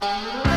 覚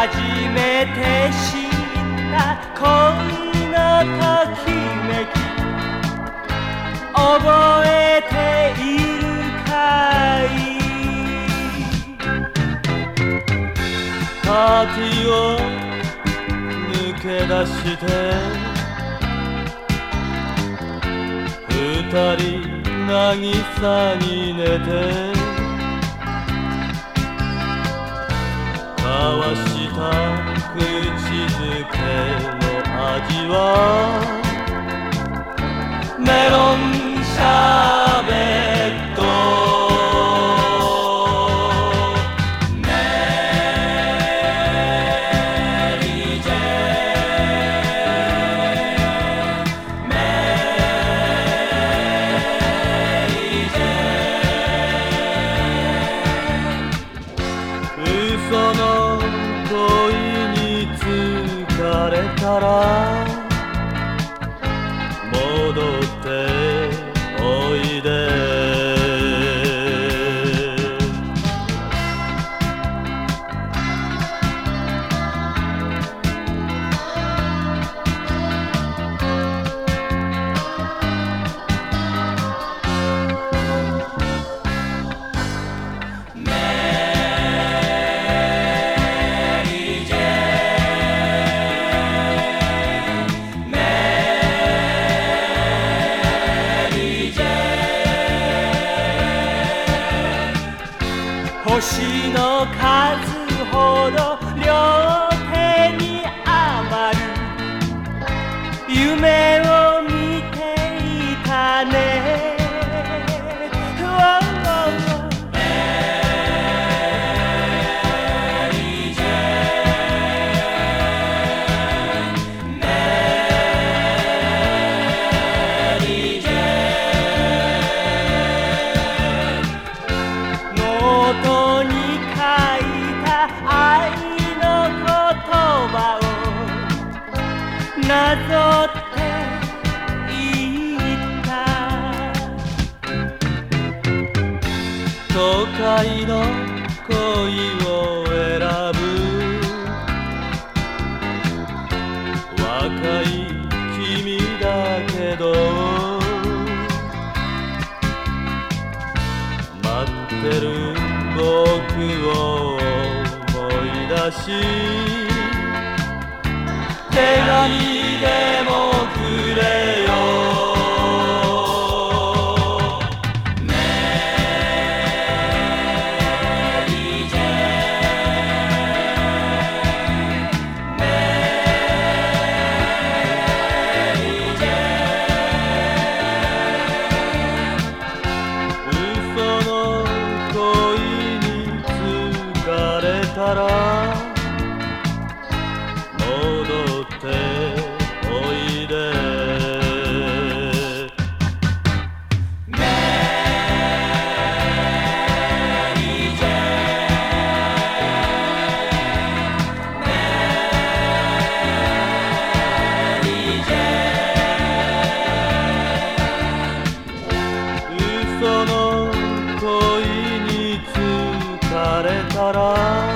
初めて知った恋のときめき。覚えパーティーを抜け出して二人渚に寝て交わした口づけの味はメロンシャー疲れ she ぞって言った都会の恋を選ぶ。若い君だけど。待ってる僕を思い出し。にでもく」「メリージェ」「メリージェ」「嘘の恋に疲れたら」 사랑